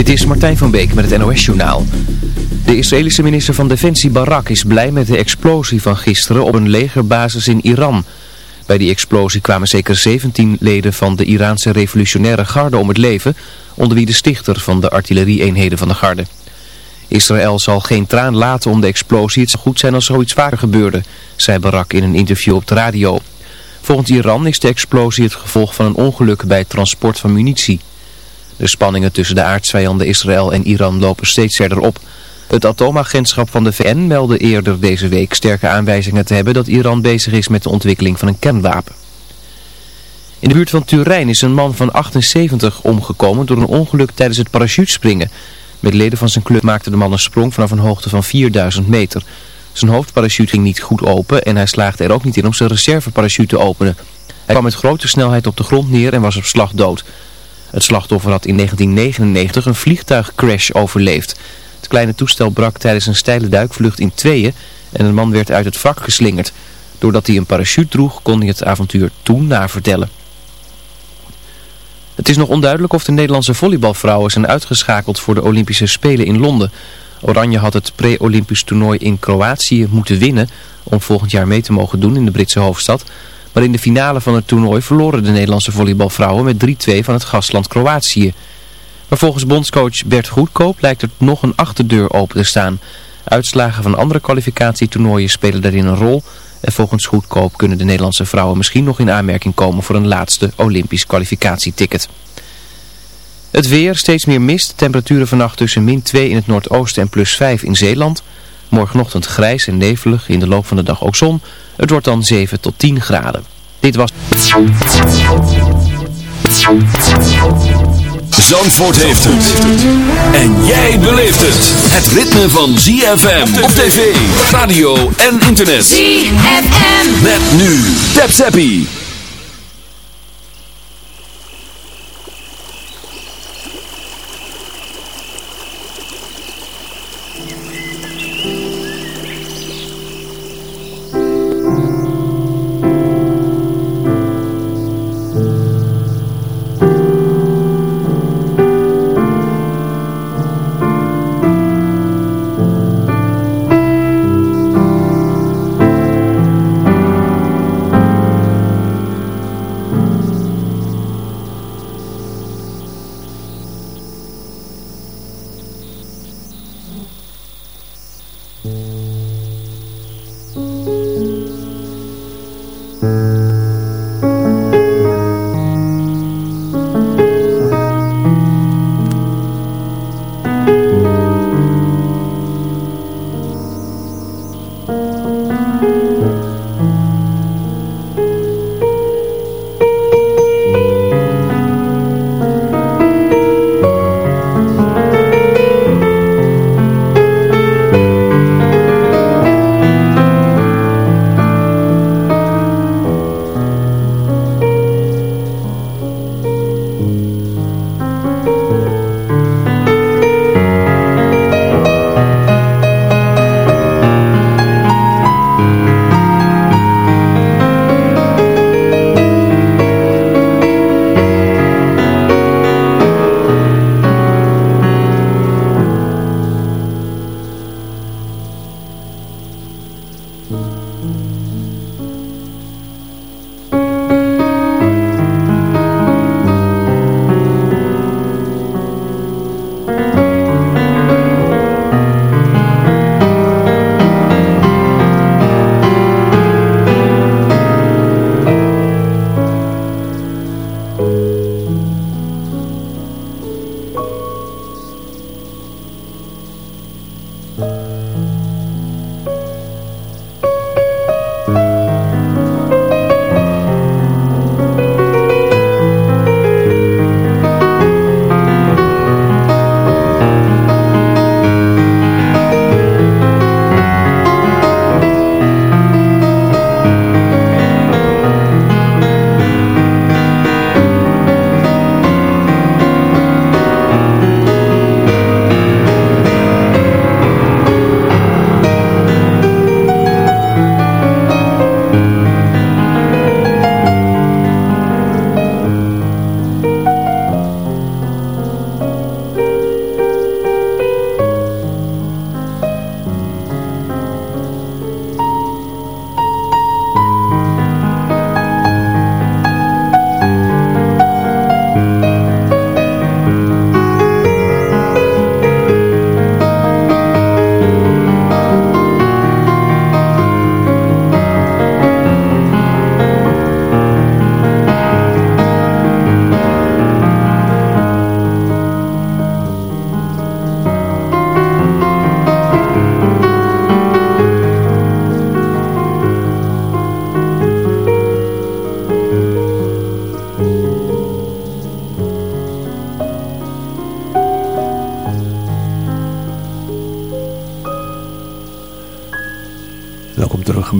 Dit is Martijn van Beek met het NOS-journaal. De Israëlische minister van Defensie Barak is blij met de explosie van gisteren op een legerbasis in Iran. Bij die explosie kwamen zeker 17 leden van de Iraanse revolutionaire garde om het leven, onder wie de stichter van de artillerieeenheden van de garde. Israël zal geen traan laten om de explosie. Het zou goed zijn als zoiets vaker gebeurde, zei Barak in een interview op de radio. Volgens Iran is de explosie het gevolg van een ongeluk bij het transport van munitie. De spanningen tussen de aardsvijanden Israël en Iran lopen steeds verder op. Het atoomagentschap van de VN meldde eerder deze week sterke aanwijzingen te hebben dat Iran bezig is met de ontwikkeling van een kernwapen. In de buurt van Turijn is een man van 78 omgekomen door een ongeluk tijdens het parachutespringen. Met leden van zijn club maakte de man een sprong vanaf een hoogte van 4000 meter. Zijn hoofdparachute ging niet goed open en hij slaagde er ook niet in om zijn reserveparachute te openen. Hij kwam met grote snelheid op de grond neer en was op slag dood. Het slachtoffer had in 1999 een vliegtuigcrash overleefd. Het kleine toestel brak tijdens een steile duikvlucht in tweeën en een man werd uit het vak geslingerd. Doordat hij een parachute droeg kon hij het avontuur toen navertellen. Het is nog onduidelijk of de Nederlandse volleybalvrouwen zijn uitgeschakeld voor de Olympische Spelen in Londen. Oranje had het pre-Olympisch toernooi in Kroatië moeten winnen om volgend jaar mee te mogen doen in de Britse hoofdstad. Maar in de finale van het toernooi verloren de Nederlandse volleybalvrouwen met 3-2 van het gastland Kroatië. Maar volgens bondscoach Bert Goedkoop lijkt er nog een achterdeur open te staan. Uitslagen van andere kwalificatietoernooien spelen daarin een rol. En volgens Goedkoop kunnen de Nederlandse vrouwen misschien nog in aanmerking komen voor een laatste Olympisch kwalificatieticket. Het weer, steeds meer mist, temperaturen vannacht tussen min 2 in het noordoosten en plus 5 in Zeeland. Morgenochtend grijs en nevelig, in de loop van de dag ook zon. Het wordt dan 7 tot 10 graden. Dit was... Zandvoort heeft het. En jij beleeft het. Het ritme van ZFM op tv, radio en internet. ZFM. Met nu. Tap Zappie.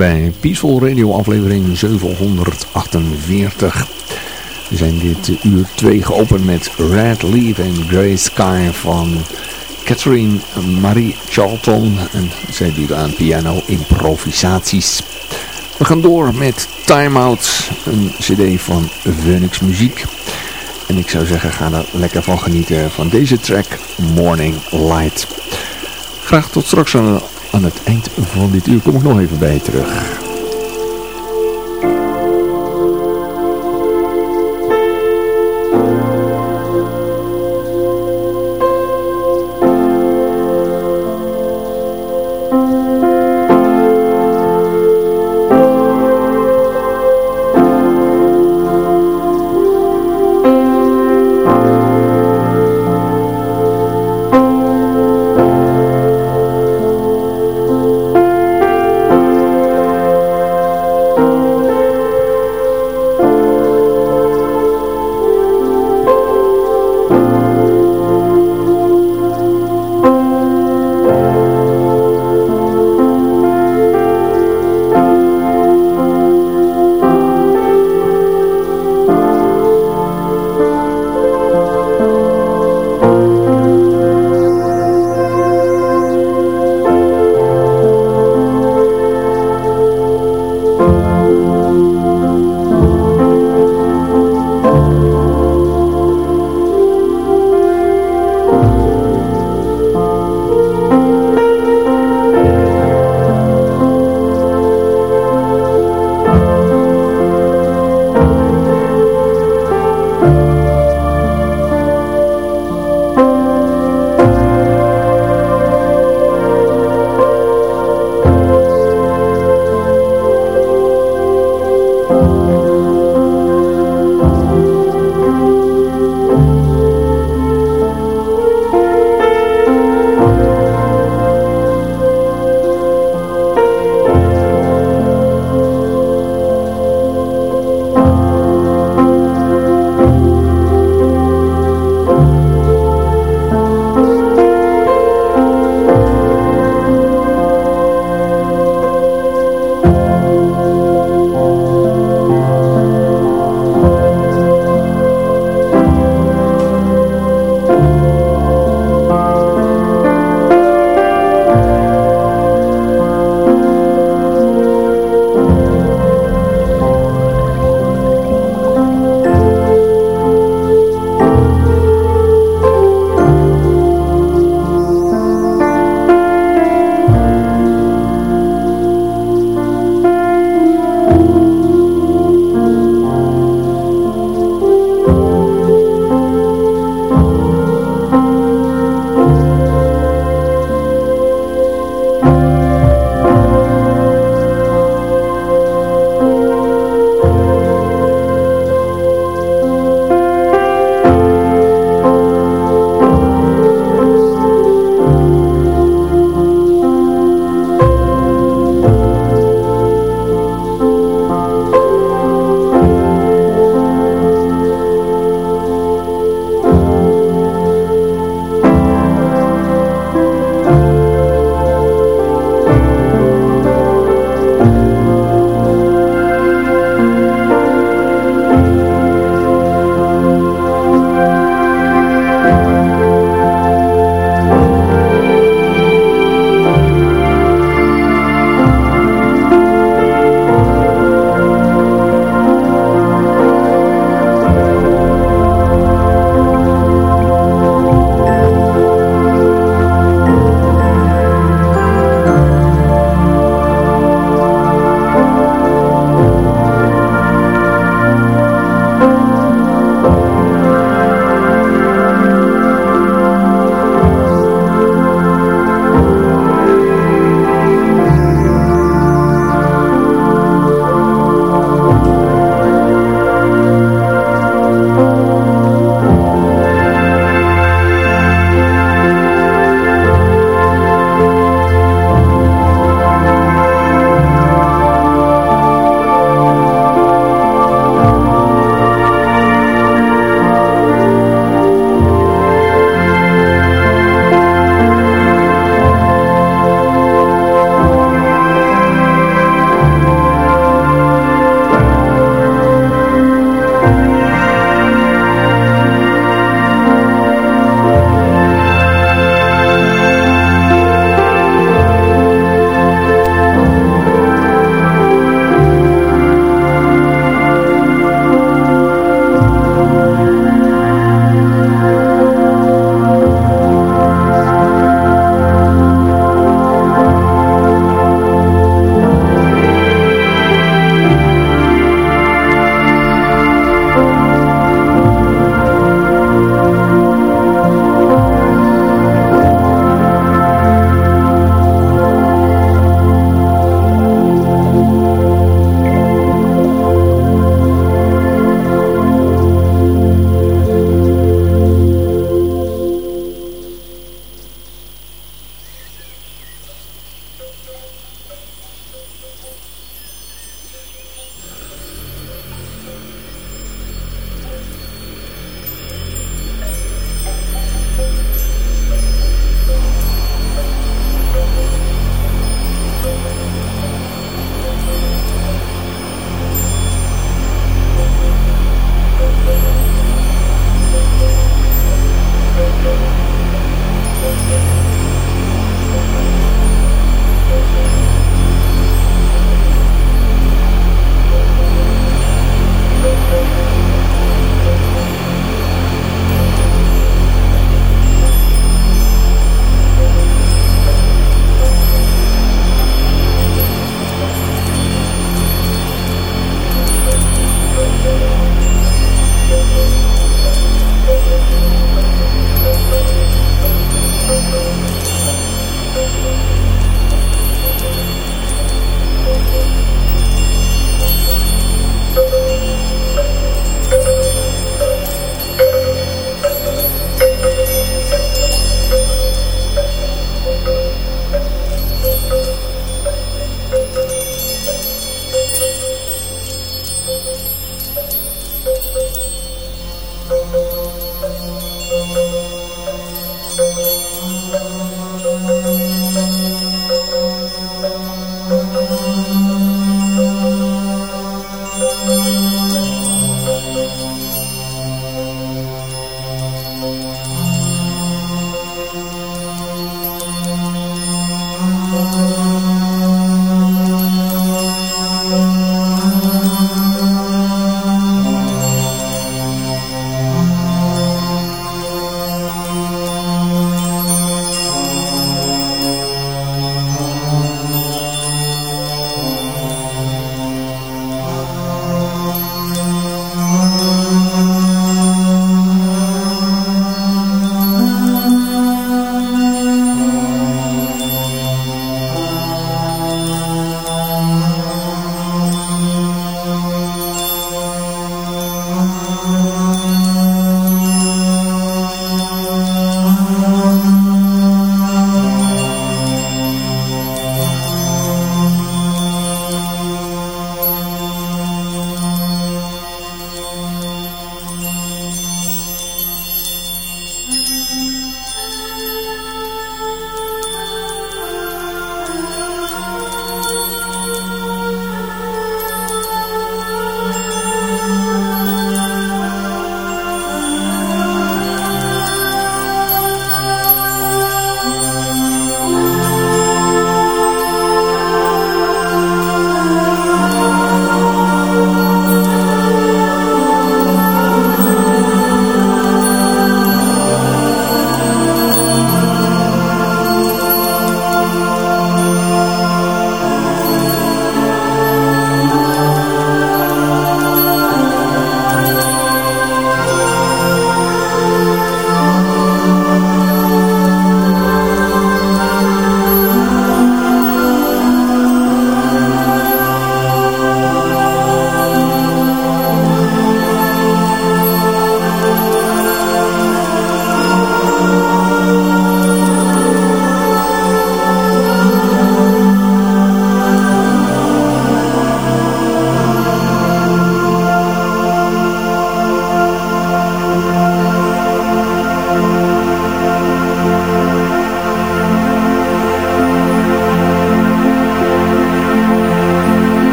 Bij Peaceful Radio aflevering 748. We zijn dit uur 2 geopend met Red Leaf en Grey Sky van Catherine Marie Charlton. En zij doet aan piano improvisaties. We gaan door met Time Out, een cd van Phoenix Muziek. En ik zou zeggen, ga er lekker van genieten van deze track Morning Light. Graag tot straks aan, aan het eind van dit uur kom ik nog even bij terug.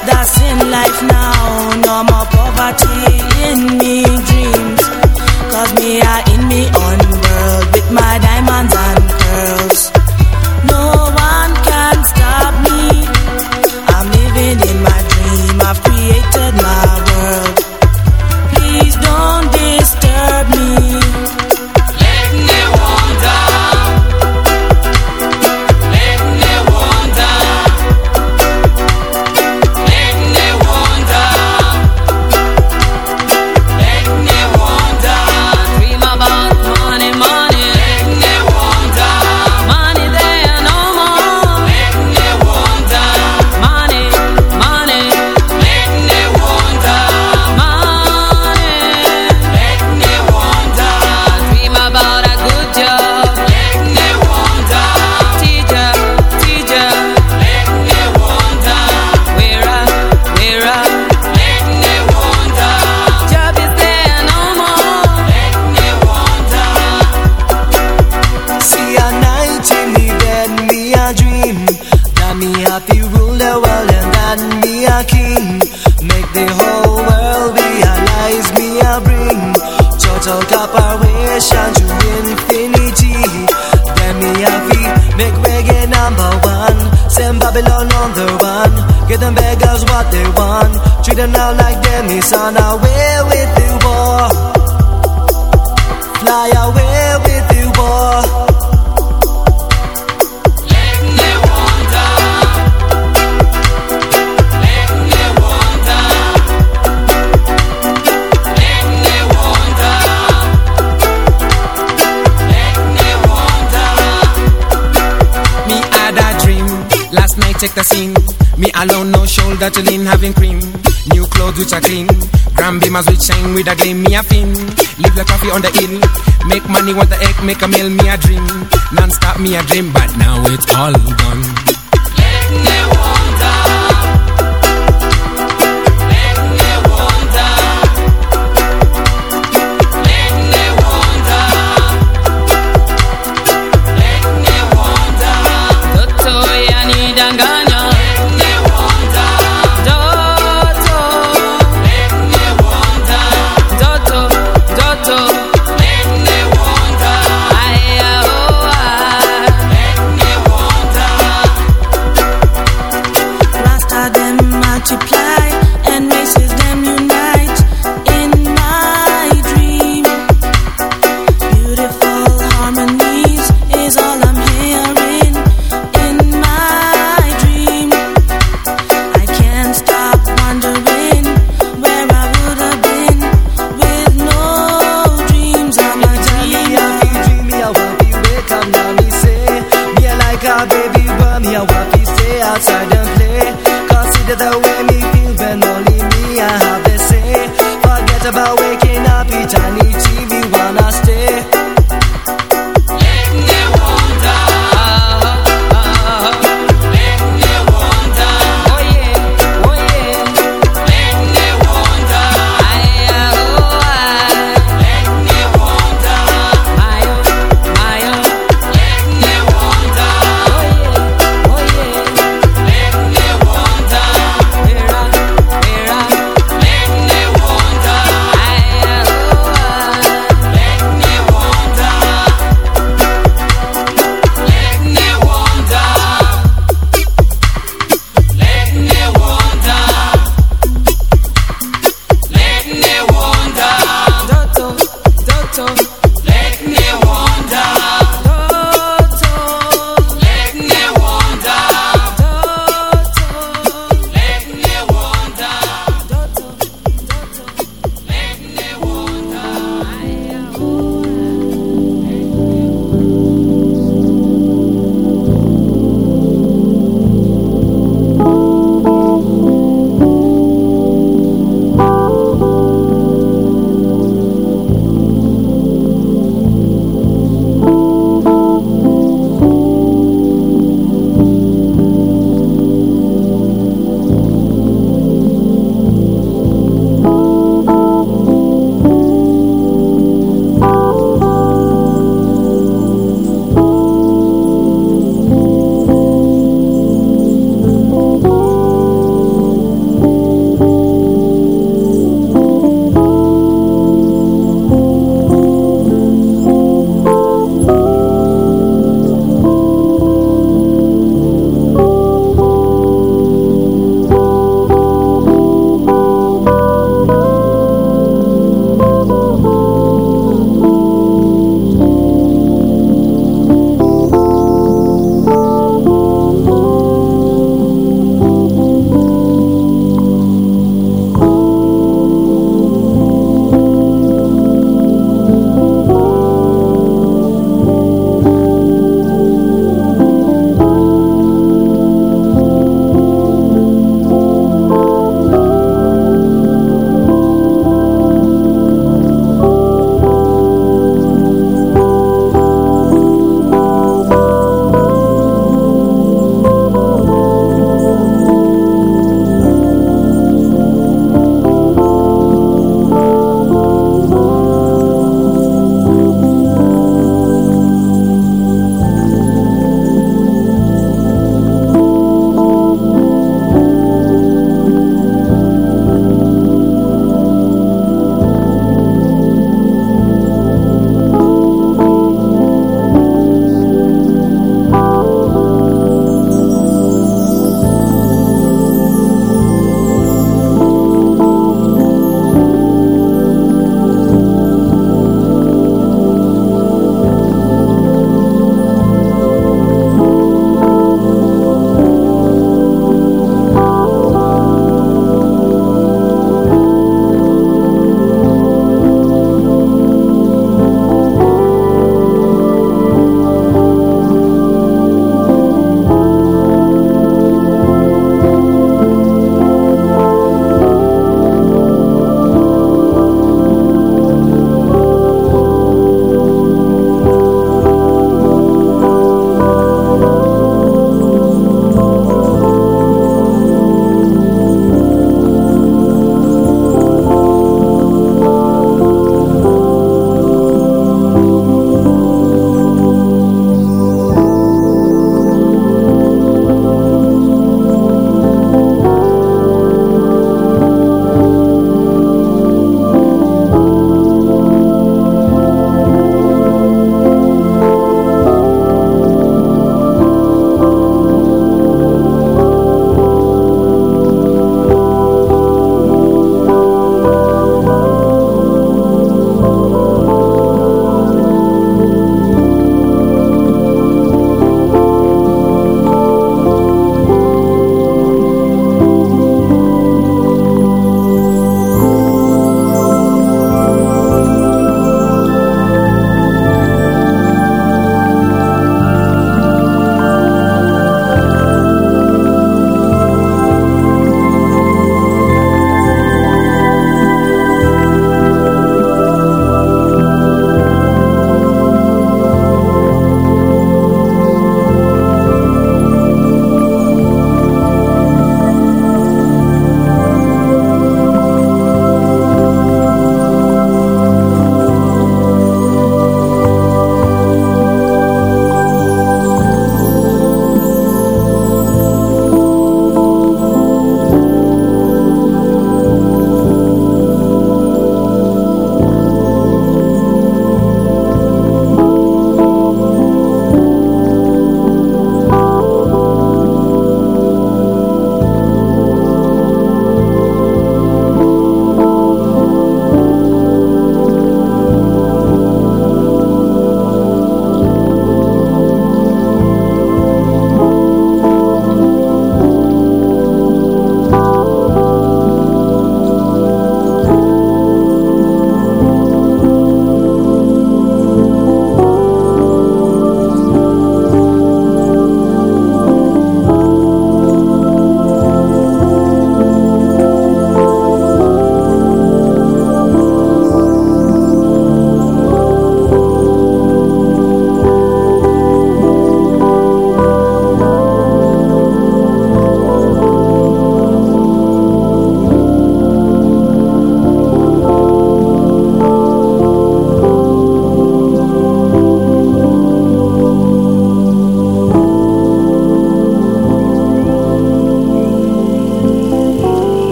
that's in life now. Check the scene. Me alone, no shoulder to lean, having cream. New clothes which are clean. Grand beamers which shine with a gleam. Me a fin. Live like coffee on the hill. Make money, want the egg, make a meal, me a dream. Non-stop, me a dream, but now it's all gone.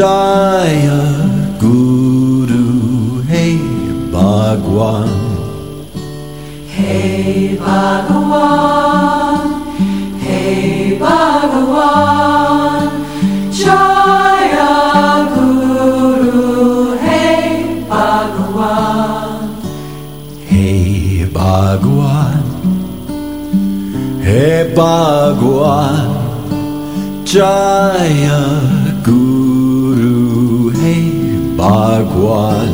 Jaya Guru Hey Bhagwan. Hey Bhagwan. Hey Bhagwan. Jaya Guru Hey Bhagwan. Hey Bhagwan. Hey Bhagwan. Jaya One.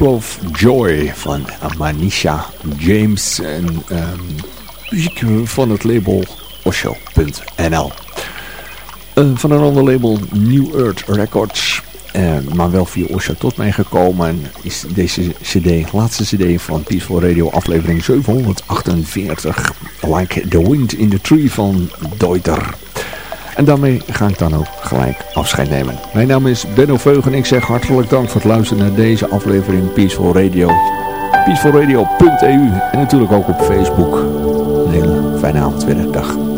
Of Joy van Manisha James. En ehm, muziek van het label Osho.nl. Van een ander label New Earth Records. Uh, maar wel via Osho tot mij gekomen. En is deze cd, laatste cd van Peaceful Radio aflevering 748. Like the Wind in the Tree van Deuter. En daarmee ga ik dan ook gelijk afscheid nemen. Mijn naam is Benno Veug en ik zeg hartelijk dank voor het luisteren naar deze aflevering Peaceful Radio. Peacefulradio.eu en natuurlijk ook op Facebook. Een hele fijne avond weer. Dag.